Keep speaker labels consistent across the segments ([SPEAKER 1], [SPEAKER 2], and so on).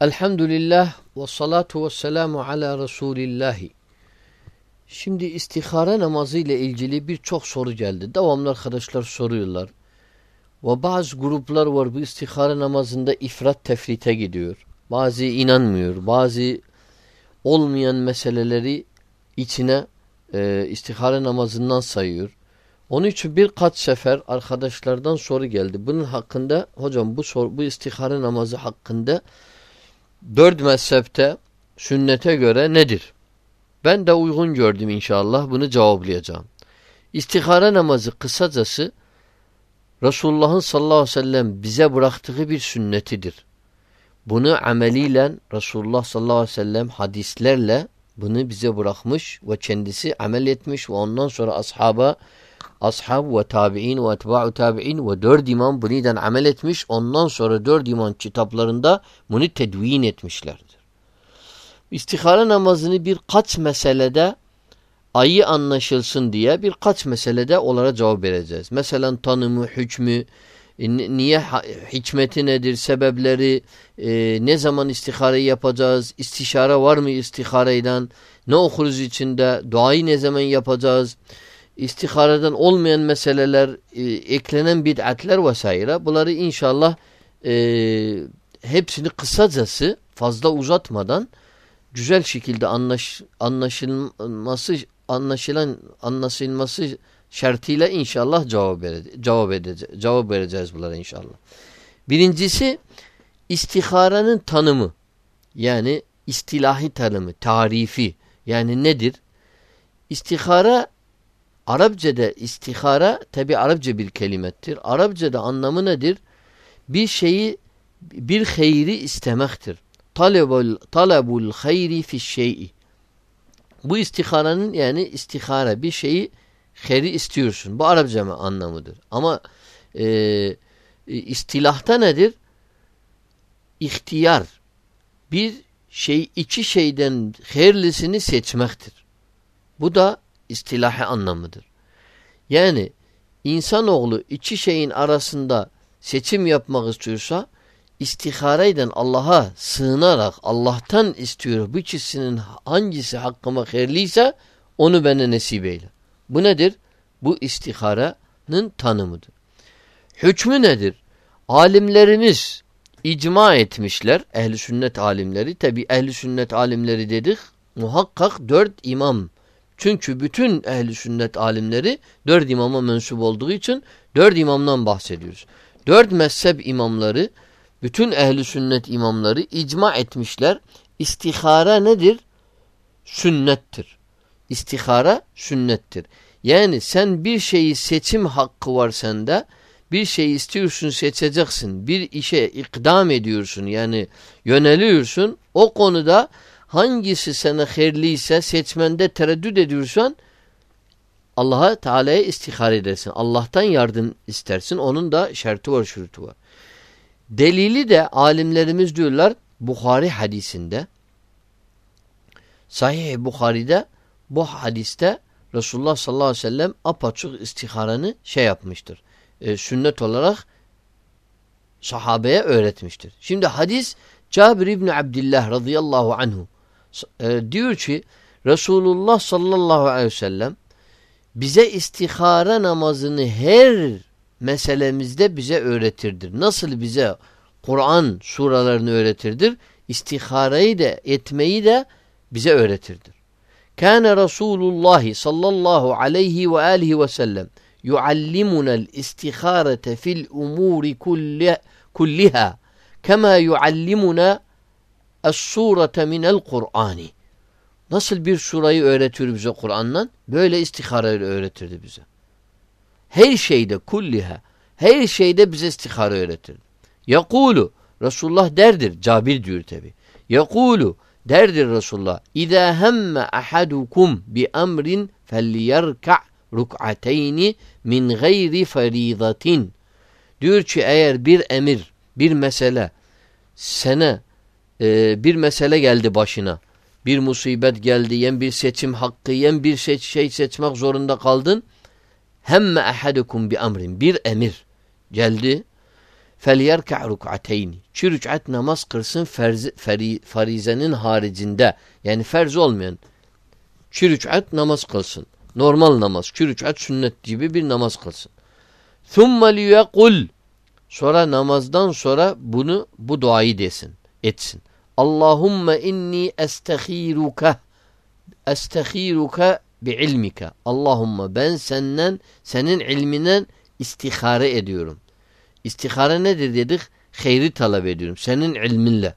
[SPEAKER 1] Elhamdülillah ve salatu ve selamu ala Resulillahi. Şimdi istihara namazı ile ilgili birçok soru geldi. Devamlı arkadaşlar soruyorlar. Ve bazı gruplar var bu istihara namazında ifrat tefrite gidiyor. Bazı inanmıyor. Bazı olmayan meseleleri içine e, istihara namazından sayıyor. Onun için birkaç sefer arkadaşlardan soru geldi. Bunun hakkında hocam bu soru, bu istihara namazı hakkında dört mezhepte sünnete göre nedir? Ben de uygun gördüm inşallah bunu cevaplayacağım. İstihara namazı kısacası Resulullah'ın sallallahu aleyhi ve sellem bize bıraktığı bir sünnetidir. Bunu ameliyle Resulullah sallallahu aleyhi ve sellem hadislerle bunu bize bırakmış ve kendisi amel etmiş ve ondan sonra ashaba ashab ve tabi'in ve etba'u tabi'in ve dört imam buniden amel etmiş. Ondan sonra dört imam kitaplarında bunu tedvin etmişlerdir. İstihara namazını birkaç meselede ayı anlaşılsın diye birkaç meselede onlara cevap vereceğiz. Mesela tanımı, hükmü, niye hikmeti nedir, sebepleri, e, ne zaman istihareyi yapacağız, istişare var mı istihareyden, ne okuruz içinde, duayı ne zaman yapacağız, istihareden olmayan meseleler, e, eklenen bid'atler vesaire bunları inşallah e, hepsini kısacası fazla uzatmadan güzel şekilde anlaş, anlaşılması anlaşılan anlaşılması şartıyla inşallah cevap vereceğiz. Cevap, edeceğiz, cevap vereceğiz bunlara inşallah. Birincisi istiharanın tanımı. Yani istilahi tanımı, tarifi. Yani nedir? İstihara Arapçada istihara tabi Arapça bir kelimettir. Arapçada anlamı nedir? Bir şeyi bir hayri istemektir. Talebul, talebul hayri fi şey'i. Bu istiharanın yani istihara bir şeyi hayri istiyorsun. Bu Arapça mı anlamıdır. Ama e, istilahta nedir? İhtiyar. Bir şey iki şeyden hayırlısını seçmektir. Bu da istilahi anlamıdır. Yani insanoğlu iki şeyin arasında seçim yapmak istiyorsa istihareyden Allah'a sığınarak Allah'tan istiyor bu ikisinin hangisi hakkıma hayırlıysa onu bana nasip eyle. Bu nedir? Bu istiharanın tanımıdır. Hükmü nedir? Alimlerimiz icma etmişler. Ehli sünnet alimleri. Tabi ehli sünnet alimleri dedik. Muhakkak dört imam çünkü bütün ehli sünnet alimleri dört imama mensup olduğu için dört imamdan bahsediyoruz. Dört mezhep imamları, bütün ehli sünnet imamları icma etmişler. İstihara nedir? Sünnettir. İstihara sünnettir. Yani sen bir şeyi seçim hakkı var sende. Bir şey istiyorsun seçeceksin. Bir işe ikdam ediyorsun yani yöneliyorsun. O konuda hangisi sana hayırlıysa seçmende tereddüt ediyorsan Allah'a Teala'ya istihar edersin. Allah'tan yardım istersin. Onun da şartı var, şurutu var. Delili de alimlerimiz diyorlar Bukhari hadisinde Sahih Bukhari'de bu hadiste Resulullah sallallahu aleyhi ve sellem apaçık istiharanı şey yapmıştır. E, sünnet olarak sahabeye öğretmiştir. Şimdi hadis Cabir İbni Abdillah radıyallahu anhu e, diyor ki Resulullah sallallahu aleyhi ve sellem bize istihara namazını her meselemizde bize öğretirdir. Nasıl bize Kur'an suralarını öğretirdir? İstiharayı da etmeyi de bize öğretirdir. Kâne Resulullah sallallahu aleyhi ve aleyhi ve sellem yuallimunel istiharete fil umuri kulliha kema yuallimuna Es-surete minel Kur'ani. Nasıl bir surayı öğretiyor bize Kur'an'dan? Böyle istiharayı öğretirdi bize. Her şeyde kulliha, her şeyde bize istihara öğretirdi. Yakulu, Resulullah derdir, Cabir diyor tabi. Yakulu, derdir Resulullah. İza hemme ahadukum bi emrin felyerka' ruk'ateyni min gayri feridatin. Diyor ki eğer bir emir, bir mesele sana e, bir mesele geldi başına. Bir musibet geldi, yen bir seçim hakkı, yen bir seç, şey seçmek zorunda kaldın. Hemme ahadukum bi amrin. Bir emir geldi. فَلْيَرْكَعْ رُكْعَتَيْنِ Çi rük'at namaz kırsın ferzi, feri, farizenin haricinde. Yani ferz olmayan. Çi rük'at namaz kılsın. Normal namaz. Çi rük'at sünnet gibi bir namaz kılsın. ثُمَّ لِيَقُلْ Sonra namazdan sonra bunu bu duayı desin, etsin. Allahumme inni estehiruka estehiruka bi ilmika. Allahumme ben senden senin ilminden istihare ediyorum. İstihare nedir dedik? Hayri talep ediyorum. Senin ilminle.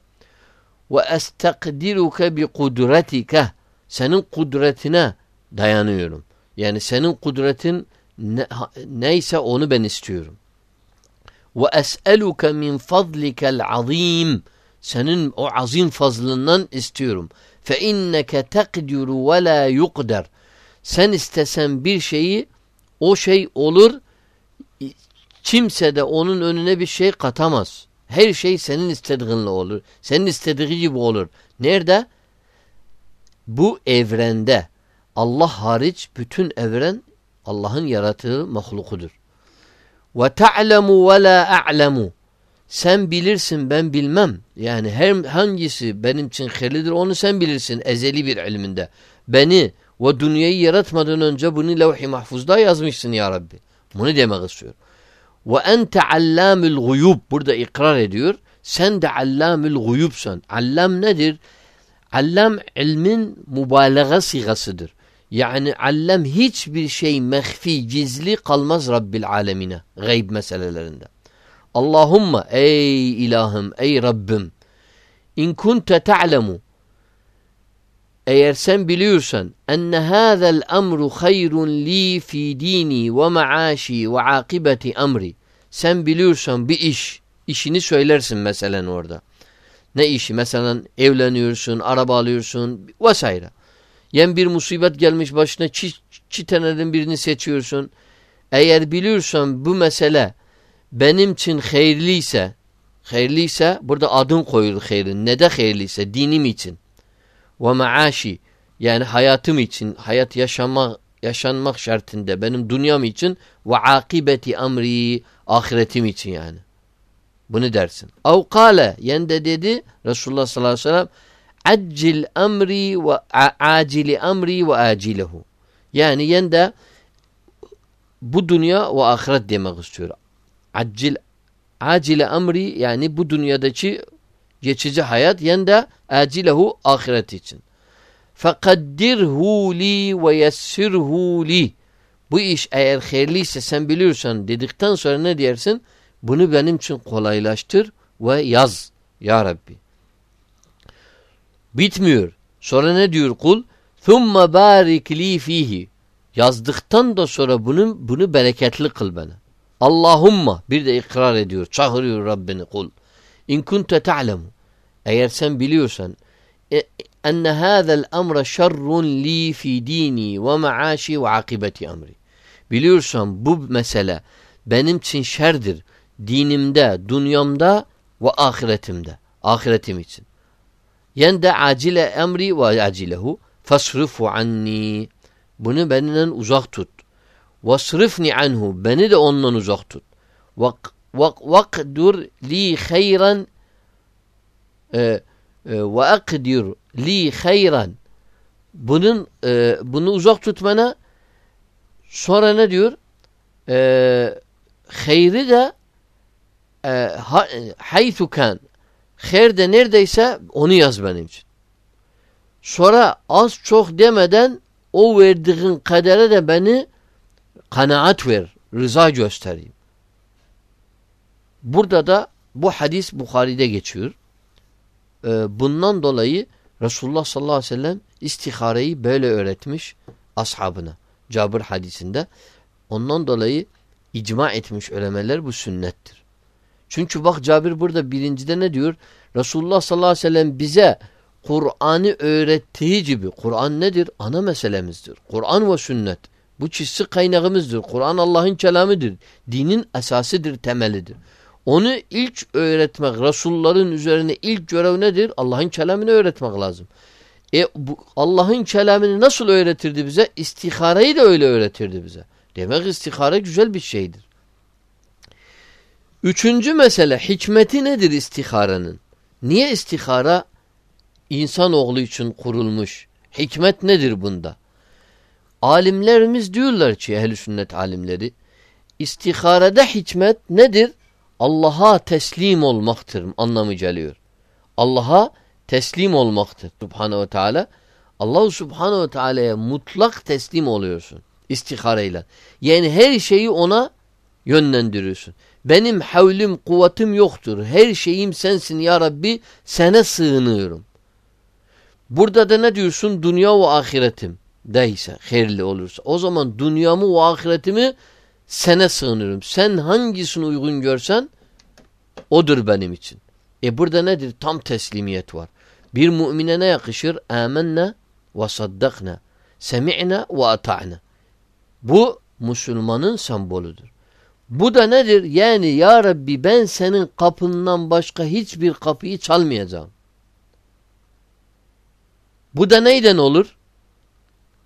[SPEAKER 1] Ve estakdiruke bi kudretika. Senin kudretine dayanıyorum. Yani senin kudretin ne, neyse onu ben istiyorum. Ve es'eluke min fadlikel azim. Senin o azim fazlından istiyorum. Fe inneke tekdiru ve la yukder. Sen istesen bir şeyi o şey olur. Kimse de onun önüne bir şey katamaz. Her şey senin istediğinle olur. Senin istediği gibi olur. Nerede? Bu evrende. Allah hariç bütün evren Allah'ın yarattığı mahlukudur. Ve ta'lemu ve la a'lemu. Sen bilirsin ben bilmem. Yani her hangisi benim için hayırlıdır onu sen bilirsin ezeli bir ilminde. Beni ve dünyayı yaratmadan önce bunu levh-i mahfuzda yazmışsın ya Rabbi. Bunu demek istiyor. Ve ente allamül guyub. Burada ikrar ediyor. Sen de allamül guyubsan. Allam nedir? Allam ilmin mübalağa sigasıdır. Yani allem hiçbir şey mehfi, gizli kalmaz Rabbil alemine. Gayb meselelerinde. Allahumma ey ilahım, ey Rabbim. İn kunte ta'lemu. Eğer sen biliyorsan enne hâzel emru hayrun li fi dini ve maaşi ve akibeti emri. Sen biliyorsan bir iş, işini söylersin mesela orada. Ne işi? Mesela evleniyorsun, araba alıyorsun vesaire. Yen bir musibet gelmiş başına çi, çiteneden birini seçiyorsun. Eğer biliyorsan bu mesele benim için hayırlıysa, hayırlıysa burada adın koyulur hayrın. Ne de hayırlıysa dinim için. Ve maaşi yani hayatım için, hayat yaşamak, yaşanmak şartında benim dünyam için ve akibeti amri ahiretim için yani. Bunu dersin. Av kale yende dedi Resulullah sallallahu aleyhi ve sellem Accil emri ve acili emri ve acilehu. Yani yende bu dünya ve ahiret demek istiyor. Accil acile emri yani bu dünyadaki geçici hayat yende acilehu ahiret için. Fekaddirhu li ve yessirhu li. Bu iş eğer hayırlıysa sen biliyorsan dedikten sonra ne dersin? Bunu benim için kolaylaştır ve yaz ya Rabbi. Bitmiyor. Sonra ne diyor kul? ثُمَّ بَارِكْ لِي fihi. Yazdıktan da sonra bunu, bunu bereketli kıl bana. Allahumma bir de ikrar ediyor. Çağırıyor Rabbini kul. İn kunte ta'lemu. Eğer sen biliyorsan e, enne hâzel emre şerrun li fi dini ve maaşi ve akibeti emri. Biliyorsan bu mesele benim için şerdir. Dinimde, dünyamda ve ahiretimde. Ahiretim için. Yen de acile emri ve acilehu fasrifu anni. Bunu benden uzak tut. Vasrifni anhu. Beni de ondan uzak tut. E, e, ve akdir li hayran. Bunun e, bunu uzak tutmana sonra ne diyor? E, hayri de e, haythu kan Her de neredeyse onu yaz benim için. Sonra az çok demeden o verdiğin kadere de beni kanaat ver, rıza göstereyim. Burada da bu hadis Bukhari'de geçiyor. Ee, bundan dolayı Resulullah sallallahu aleyhi ve sellem istihareyi böyle öğretmiş ashabına. Cabir hadisinde. Ondan dolayı icma etmiş ölemeler bu sünnettir. Çünkü bak Cabir burada birincide ne diyor? Resulullah sallallahu aleyhi ve sellem bize Kur'an'ı öğrettiği gibi Kur'an nedir? Ana meselemizdir. Kur'an ve sünnet. Bu çizsi kaynağımızdır. Kur'an Allah'ın kelamıdır. Dinin esasıdır, temelidir. Onu ilk öğretmek, Resulların üzerine ilk görev nedir? Allah'ın kelamını öğretmek lazım. E Allah'ın kelamını nasıl öğretirdi bize? İstihareyi de öyle öğretirdi bize. Demek istihare güzel bir şeydir. Üçüncü mesele hikmeti nedir istiharenin? Niye istihara insanoğlu için kurulmuş? Hikmet nedir bunda? Alimlerimiz diyorlar ki ehl sünnet alimleri istiharede hikmet nedir? Allah'a teslim olmaktır anlamı geliyor. Allah'a teslim olmaktır Subhanahu ve Teala. Allah Subhanahu ve Teala'ya mutlak teslim oluyorsun istihareyle. Yani her şeyi ona yönlendiriyorsun. Benim havlim, kuvvetim yoktur. Her şeyim sensin ya Rabbi. Sana sığınıyorum. Burada da ne diyorsun? Dünya ve ahiretim değilse, hayırlı olursa. O zaman dünyamı ve ahiretimi sana sığınıyorum. Sen hangisini uygun görsen odur benim için. E burada nedir? Tam teslimiyet var. Bir mümine ne yakışır? Âmenne ve saddakna. Semi'na ve ata'na. Bu Müslümanın sembolüdür. Bu da nedir? Yani ya Rabbi ben senin kapından başka hiçbir kapıyı çalmayacağım. Bu da neyden olur?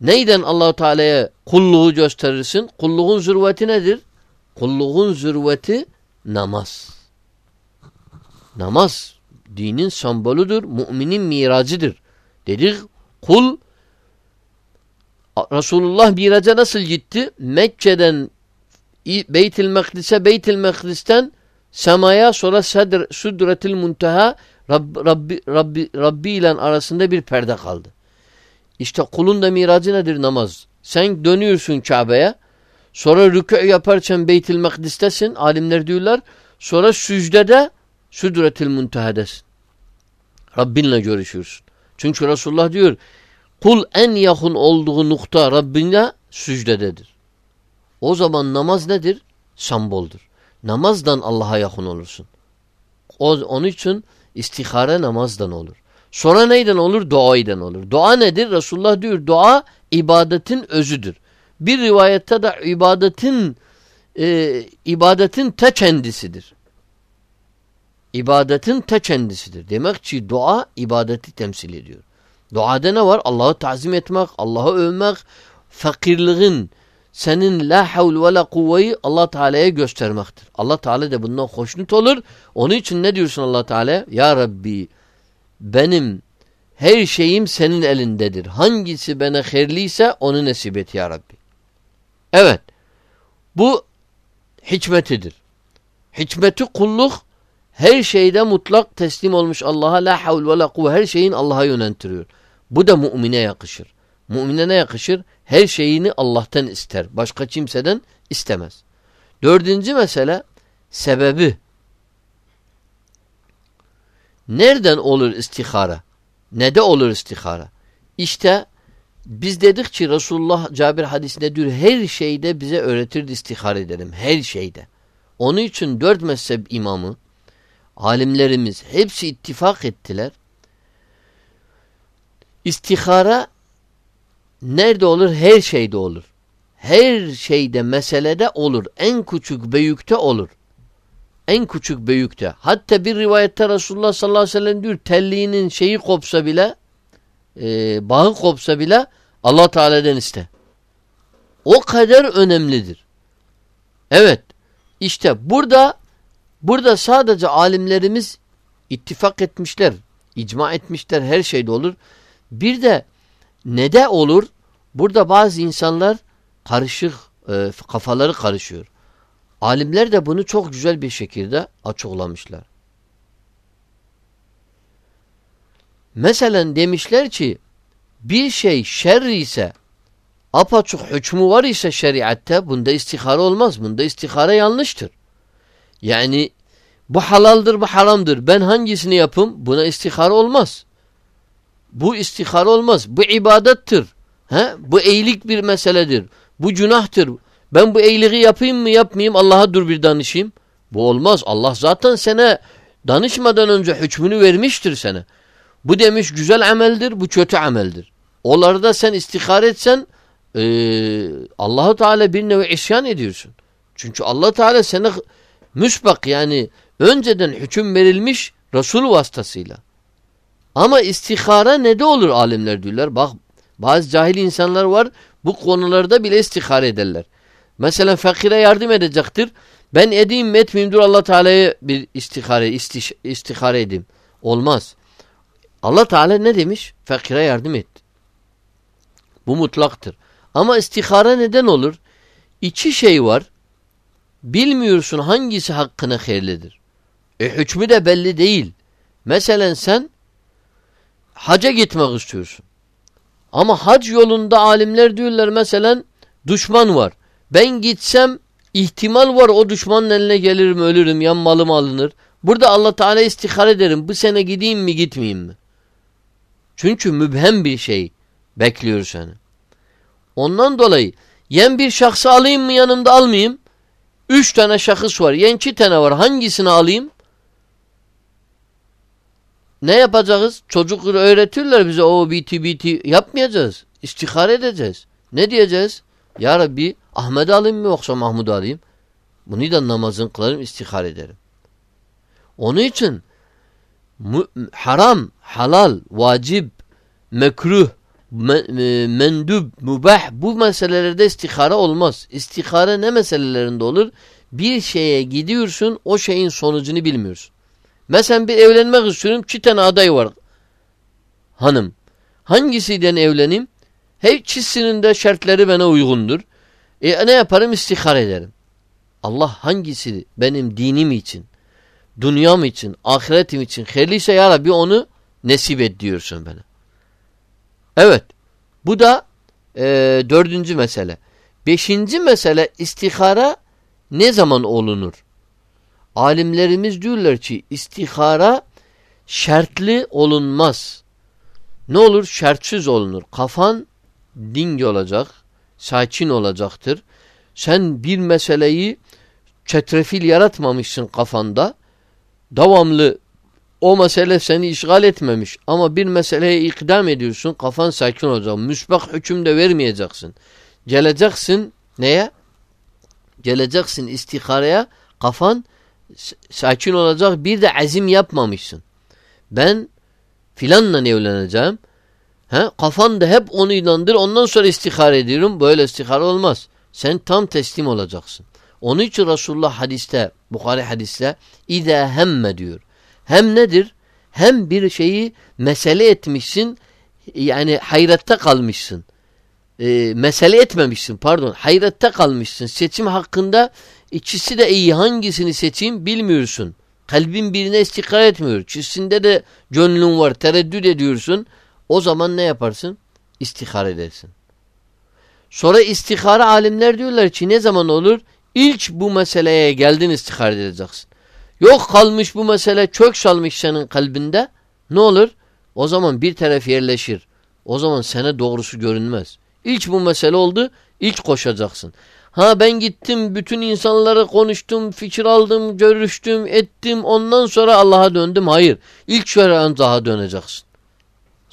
[SPEAKER 1] Neyden Allahu Teala'ya kulluğu gösterirsin? Kulluğun zürveti nedir? Kulluğun zürveti namaz. Namaz dinin sembolüdür, müminin miracıdır. Dedik kul Resulullah miraca nasıl gitti? Mekke'den Beytil Mekdis'e Beytil Mekdis'ten semaya sonra Sedr, Südretil Munteha Rabbi, Rabbi, Rabbi, Rabbi ile arasında bir perde kaldı. İşte kulun da miracı nedir? Namaz. Sen dönüyorsun Kabe'ye. Sonra rükû yaparken Beytil Mekdis'tesin. Alimler diyorlar. Sonra sücdede Südretil Munteha'desin. Rabbinle görüşürsün. Çünkü Resulullah diyor kul en yakın olduğu nokta Rabbine sücdededir. O zaman namaz nedir? Semboldur. Namazdan Allah'a yakın olursun. O, onun için istihare namazdan olur. Sonra neyden olur? Duayden olur. Dua nedir? Resulullah diyor dua ibadetin özüdür. Bir rivayette de ibadetin e, ibadetin te kendisidir. İbadetin te kendisidir. Demek ki dua ibadeti temsil ediyor. Duada ne var? Allah'ı tazim etmek, Allah'ı övmek, fakirliğin, senin la havl ve la kuvveyi Allah Teala'ya göstermektir. Allah Teala da bundan hoşnut olur. Onun için ne diyorsun Allah Teala? Ya Rabbi benim her şeyim senin elindedir. Hangisi bana hayırlıysa onu nasip et ya Rabbi. Evet. Bu hikmetidir. Hikmeti kulluk her şeyde mutlak teslim olmuş Allah'a la havl ve la kuvve her şeyin Allah'a yöneltiriyor. Bu da mümine yakışır. Mümine ne yakışır? Her şeyini Allah'tan ister. Başka kimseden istemez. Dördüncü mesele sebebi. Nereden olur istihara? Ne de olur istihara? İşte biz dedik ki Resulullah Cabir hadisinde diyor her şeyde bize öğretirdi istihara edelim. Her şeyde. Onun için dört mezhep imamı alimlerimiz hepsi ittifak ettiler. İstihara nerede olur? Her şeyde olur. Her şeyde meselede olur. En küçük büyükte olur. En küçük büyükte. Hatta bir rivayette Resulullah sallallahu aleyhi ve sellem diyor telliğinin şeyi kopsa bile e, bağı kopsa bile Allah Teala'dan iste. O kadar önemlidir. Evet. İşte burada burada sadece alimlerimiz ittifak etmişler. icma etmişler. Her şeyde olur. Bir de ne de olur? Burada bazı insanlar karışık, e, kafaları karışıyor. Alimler de bunu çok güzel bir şekilde açıklamışlar. Mesela demişler ki bir şey şer ise apaçık hükmü var ise şeriatte bunda istihare olmaz. Bunda istihare yanlıştır. Yani bu halaldır bu haramdır. Ben hangisini yapım? Buna istihare olmaz. Bu istihare olmaz. Bu ibadettir. He? Bu eğilik bir meseledir. Bu günahtır. Ben bu iyiliği yapayım mı yapmayayım Allah'a dur bir danışayım. Bu olmaz. Allah zaten sana danışmadan önce hükmünü vermiştir sana. Bu demiş güzel ameldir, bu kötü ameldir. Onlarda sen istihare etsen e, Allahu Teala bir nevi isyan ediyorsun. Çünkü Allah Teala sana müsbak yani önceden hüküm verilmiş Resul vasıtasıyla. Ama istihara ne de olur alimler diyorlar. Bak bazı cahil insanlar var bu konularda bile istihare ederler. Mesela fakire yardım edecektir. Ben edeyim mi etmeyeyim dur Allah Teala'ya bir istihare, istiş, istihare edeyim. Olmaz. Allah Teala ne demiş? Fakire yardım et. Bu mutlaktır. Ama istihare neden olur? İki şey var. Bilmiyorsun hangisi hakkına hayırlıdır. E hükmü de belli değil. Mesela sen haca gitmek istiyorsun. Ama hac yolunda alimler diyorlar mesela düşman var. Ben gitsem ihtimal var o düşmanın eline gelirim ölürüm yan malım alınır. Burada Allah Teala istihar ederim bu sene gideyim mi gitmeyeyim mi? Çünkü mübhem bir şey bekliyor seni. Ondan dolayı yen bir şahsı alayım mı yanımda almayayım? Üç tane şahıs var. Yen iki tane var. Hangisini alayım? Ne yapacağız? Çocukları öğretirler bize o biti biti. Yapmayacağız. İstihare edeceğiz. Ne diyeceğiz? Ya Rabbi Ahmet alayım mı yoksa Mahmud alayım? Bunu da namazın kılarım istihare ederim. Onun için haram, halal, vacip, mekruh, mendub, mubah bu meselelerde istihare olmaz. İstihare ne meselelerinde olur? Bir şeye gidiyorsun o şeyin sonucunu bilmiyorsun. Mesela bir evlenmek istiyorum. İki tane aday var. Hanım. Hangisiyle evleneyim? Her ikisinin de şartları bana uygundur. E ne yaparım? İstihar ederim. Allah hangisi benim dinim için, dünyam için, ahiretim için hayırlıysa ya Rabbi onu nesip et diyorsun bana. Evet. Bu da e, dördüncü mesele. Beşinci mesele istihara ne zaman olunur? Alimlerimiz diyorlar ki istihara şartlı olunmaz. Ne olur? Şartsız olunur. Kafan ding olacak, sakin olacaktır. Sen bir meseleyi çetrefil yaratmamışsın kafanda. Devamlı o mesele seni işgal etmemiş ama bir meseleye ikdam ediyorsun kafan sakin olacak. Müsbak hüküm de vermeyeceksin. Geleceksin neye? Geleceksin istihareye kafan sakin olacak bir de azim yapmamışsın. Ben filanla evleneceğim. He? Kafan da hep onu inandır ondan sonra istihare ediyorum. Böyle istihare olmaz. Sen tam teslim olacaksın. Onun için Resulullah hadiste, Bukhari hadiste İde hemme diyor. Hem nedir? Hem bir şeyi mesele etmişsin, yani hayratta kalmışsın. E, mesele etmemişsin pardon. Hayratta kalmışsın. Seçim hakkında ikisi de iyi. Hangisini seçeyim bilmiyorsun. Kalbin birine istikrar etmiyor. İkisinde de gönlün var. Tereddüt ediyorsun. O zaman ne yaparsın? İstihar edersin. Sonra istihara alimler diyorlar ki ne zaman olur? İlk bu meseleye geldin istihar edeceksin. Yok kalmış bu mesele çök salmış senin kalbinde. Ne olur? O zaman bir taraf yerleşir. O zaman sana doğrusu görünmez. İlk bu mesele oldu. ilk koşacaksın. Ha ben gittim bütün insanlara konuştum, fikir aldım, görüştüm, ettim. Ondan sonra Allah'a döndüm. Hayır. İlk şöyle Allah'a döneceksin.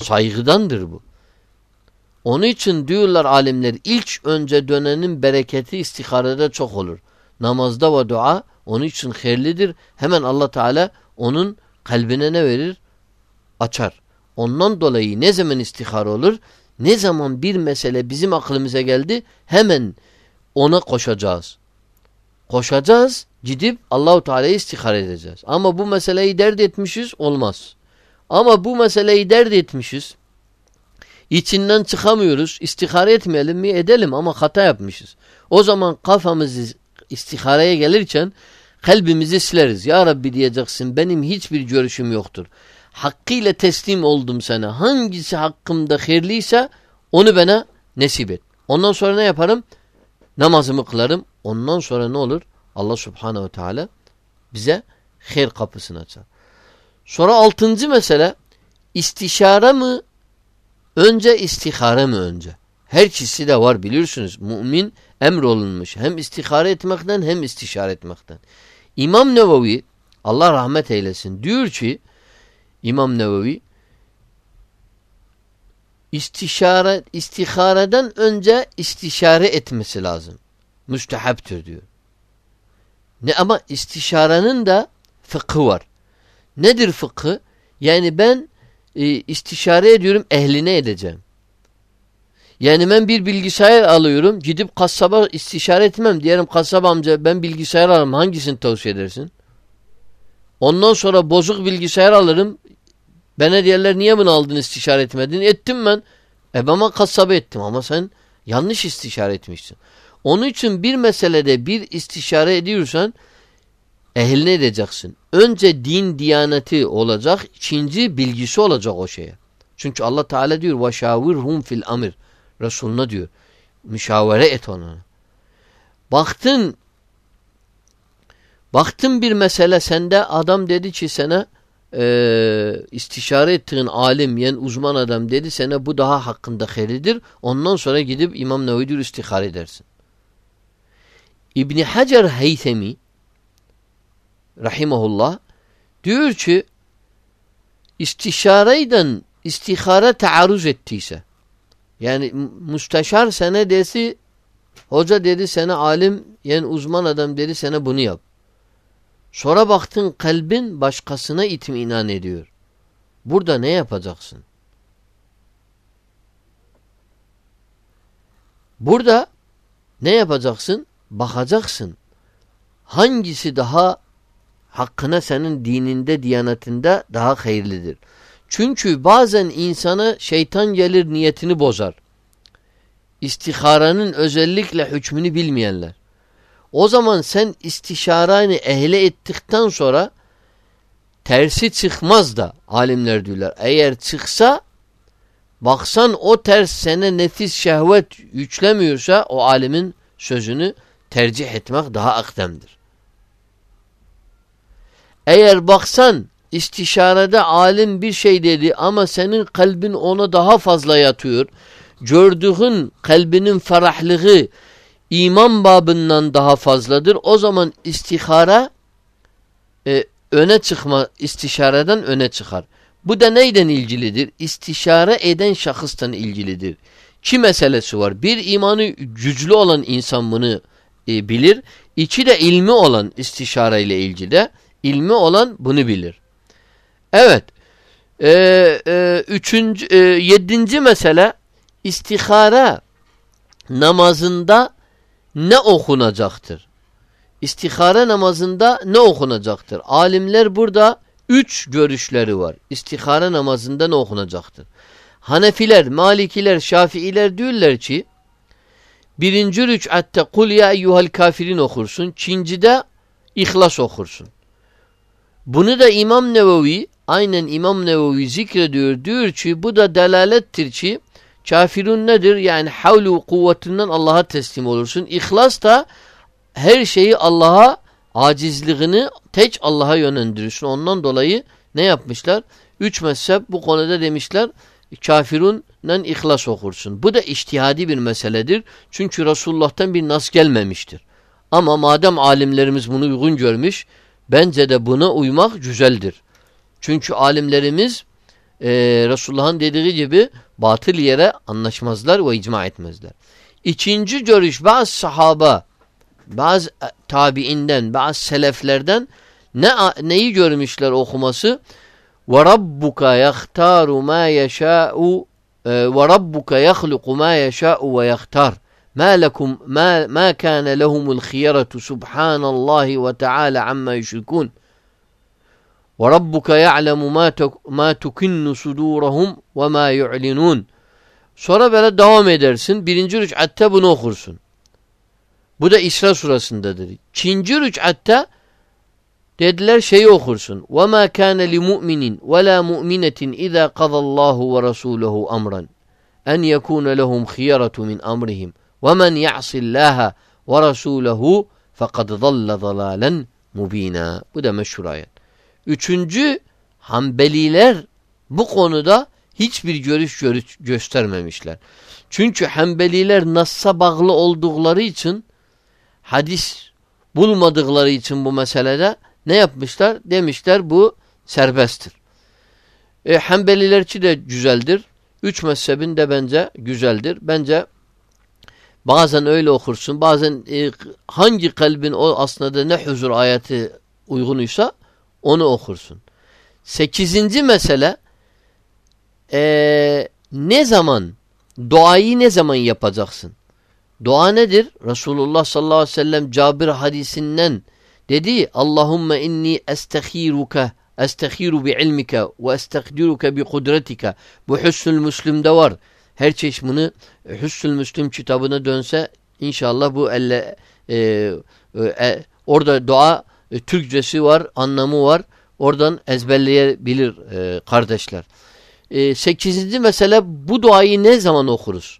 [SPEAKER 1] Saygıdandır bu. Onun için diyorlar alimler ilk önce dönenin bereketi istiharede çok olur. Namazda ve dua onun için hayırlidir. Hemen Allah Teala onun kalbine ne verir? Açar. Ondan dolayı ne zaman istihar olur? Ne zaman bir mesele bizim aklımıza geldi hemen ona koşacağız. Koşacağız, gidip Allahu Teala'yı istihar edeceğiz. Ama bu meseleyi dert etmişiz olmaz. Ama bu meseleyi dert etmişiz. İçinden çıkamıyoruz. İstihare etmeyelim mi? Edelim ama hata yapmışız. O zaman kafamızı istihareye gelirken kalbimizi sileriz. Ya Rabbi diyeceksin benim hiçbir görüşüm yoktur. Hakkıyla teslim oldum sana. Hangisi hakkımda hayırlıysa onu bana nesip et. Ondan sonra ne yaparım? Namazımı kılarım. Ondan sonra ne olur? Allah subhanehu teala bize hayır kapısını açar. Sonra altıncı mesele istişare mi önce istihare mi önce? Her ikisi de var biliyorsunuz. Mümin emrolunmuş. Hem istihare etmekten hem istişare etmekten. İmam Nevevi Allah rahmet eylesin diyor ki İmam Nevevi istişare istihareden önce istişare etmesi lazım. Müstehaptır diyor. Ne ama istişarenin de fıkhı var. Nedir fıkhı? Yani ben e, istişare ediyorum ehline edeceğim. Yani ben bir bilgisayar alıyorum. Gidip kasaba istişare etmem. Diyelim kasap amca ben bilgisayar alırım. Hangisini tavsiye edersin? Ondan sonra bozuk bilgisayar alırım. Bana diyorlar niye bunu aldın istişare etmedin? Ettim ben. E ben kasaba ettim ama sen yanlış istişare etmişsin. Onun için bir meselede bir istişare ediyorsan ehline edeceksin. Önce din diyaneti olacak. ikinci bilgisi olacak o şeye. Çünkü Allah Teala diyor وَشَاوِرْهُمْ fil amir. Resuluna diyor. Müşavere et ona. Baktın baktın bir mesele sende adam dedi ki sana e, istişare ettiğin alim yani uzman adam dedi sana bu daha hakkında hayridir. Ondan sonra gidip İmam Nevi diyor istihare edersin. İbni Hacer Heythemi rahimahullah diyor ki istişareyden istihare taarruz ettiyse yani müsteşar sana desi hoca dedi sana alim yani uzman adam dedi sana bunu yap. Sonra baktın kalbin başkasına itminan ediyor. Burada ne yapacaksın? Burada ne yapacaksın? Bakacaksın. Hangisi daha hakkına senin dininde, diyanetinde daha hayırlıdır? Çünkü bazen insana şeytan gelir niyetini bozar. İstiharanın özellikle hükmünü bilmeyenler. O zaman sen istişaranı ehle ettikten sonra tersi çıkmaz da alimler diyorlar. Eğer çıksa baksan o ters sene nefis şehvet yüklemiyorsa o alimin sözünü tercih etmek daha akdemdir. Eğer baksan istişarede alim bir şey dedi ama senin kalbin ona daha fazla yatıyor. Gördüğün kalbinin ferahlığı iman babından daha fazladır. O zaman istihara e, öne çıkma istişareden öne çıkar. Bu da neyden ilgilidir? İstişare eden şahıstan ilgilidir. Ki meselesi var. Bir imanı güçlü olan insan bunu e, bilir. İki de ilmi olan istişare ile ilgili de ilmi olan bunu bilir. Evet. E, e, üçüncü, e, yedinci mesele istihara namazında ne okunacaktır? İstihare namazında ne okunacaktır? Alimler burada üç görüşleri var. İstihare namazında ne okunacaktır? Hanefiler, Malikiler, Şafiiler diyorlar ki birinci rüc'atte kul ya eyyuhel kafirin okursun. Çincide İhlas okursun. Bunu da İmam Nevevi aynen İmam Nevevi zikrediyor. Diyor ki bu da delalettir ki kafirun nedir? Yani havlu kuvvetinden Allah'a teslim olursun. İhlas da her şeyi Allah'a acizliğini tek Allah'a yönlendirirsin. Ondan dolayı ne yapmışlar? Üç mezhep bu konuda demişler kafirunla ihlas okursun. Bu da iştihadi bir meseledir. Çünkü Resulullah'tan bir nas gelmemiştir. Ama madem alimlerimiz bunu uygun görmüş bence de buna uymak güzeldir. Çünkü alimlerimiz e, Resulullah'ın dediği gibi batıl yere anlaşmazlar ve icma etmezler. İkinci görüş bazı sahaba bazı tabiinden, bazı seleflerden ne neyi görmüşler okuması? Ve rabbuka yahtaru ma yeşâ'u ve rabbuka yahluku ma yeşâ'u. Ma lekum ma ma kana lehumul khiyaratu subhanallahi ve teala amma yüşrikun. Ve rabbuka ya'lemu ma ma tukinnu sudurahum ve ma yu'linun. Sonra böyle devam edersin. Birinci rük'atte bunu okursun. Bu da İsra surasındadır. İkinci rük'atta dediler şeyi okursun. وَمَا كَانَ لِمُؤْمِنٍ وَلَا مُؤْمِنَةٍ اِذَا قَضَى اللّٰهُ وَرَسُولَهُ أَمْرًا اَنْ يَكُونَ لَهُمْ خِيَرَةُ مِنْ أَمْرِهِمْ وَمَنْ يَعْصِ اللّٰهَ وَرَسُولَهُ فَقَدْ ضَلَّ ضَلَالًا مُب۪ينًا Bu da meşhur ayet. Üçüncü, Hanbeliler bu konuda hiçbir görüş, görüş göstermemişler. Çünkü Hanbeliler Nass'a bağlı oldukları için hadis bulmadıkları için bu meselede ne yapmışlar? Demişler bu serbesttir. E, Hanbelilerçi de güzeldir. Üç mezhebin de bence güzeldir. Bence bazen öyle okursun. Bazen e, hangi kalbin o aslında ne huzur ayeti uygunuysa onu okursun. Sekizinci mesele e, ne zaman duayı ne zaman yapacaksın? Dua nedir? Resulullah sallallahu aleyhi ve sellem Cabir hadisinden dedi Allahümme inni estekhiruka estekhiru bi ilmike ve estekdiruke bi kudretike bu Hüsnül Müslim'de var. Her çeşit bunu Hüsnül Müslim kitabına dönse inşallah bu elle e, e, e orada dua e, Türkçesi var, anlamı var. Oradan ezberleyebilir e, kardeşler. E, sekizinci mesele bu duayı ne zaman okuruz?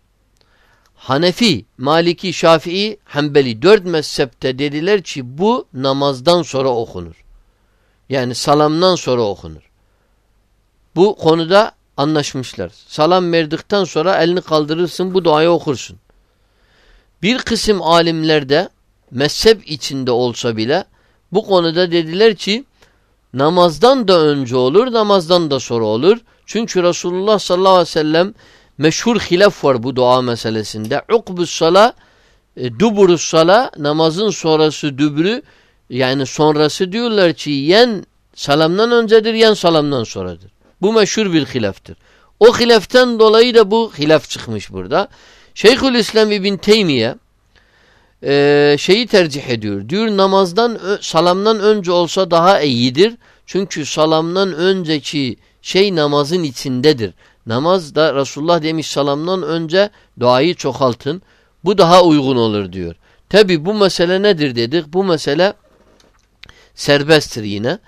[SPEAKER 1] Hanefi, Maliki, Şafii, Hanbeli dört mezhepte dediler ki bu namazdan sonra okunur. Yani salamdan sonra okunur. Bu konuda anlaşmışlar. Salam verdikten sonra elini kaldırırsın bu duayı okursun. Bir kısım alimlerde mezhep içinde olsa bile bu konuda dediler ki namazdan da önce olur, namazdan da sonra olur. Çünkü Resulullah sallallahu aleyhi ve sellem meşhur hilaf var bu dua meselesinde. Ukbus sala, e, duburus sala, namazın sonrası dübrü yani sonrası diyorlar ki yen salamdan öncedir, yen salamdan sonradır. Bu meşhur bir hilaftır. O hilaften dolayı da bu hilaf çıkmış burada. Şeyhülislam İbn Teymiye e, şeyi tercih ediyor. Diyor namazdan salamdan önce olsa daha iyidir. Çünkü salamdan önceki şey namazın içindedir. Namaz da Resulullah demiş salamdan önce duayı çoğaltın. Bu daha uygun olur diyor. Tabi bu mesele nedir dedik. Bu mesele serbesttir yine.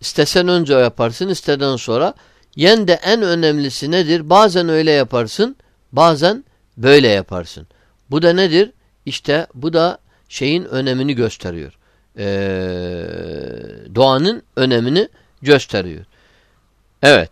[SPEAKER 1] İstesen önce yaparsın, isteden sonra. Yen de en önemlisi nedir? Bazen öyle yaparsın, bazen böyle yaparsın. Bu da nedir? İşte bu da şeyin önemini gösteriyor. Ee, doğanın önemini gösteriyor. Evet.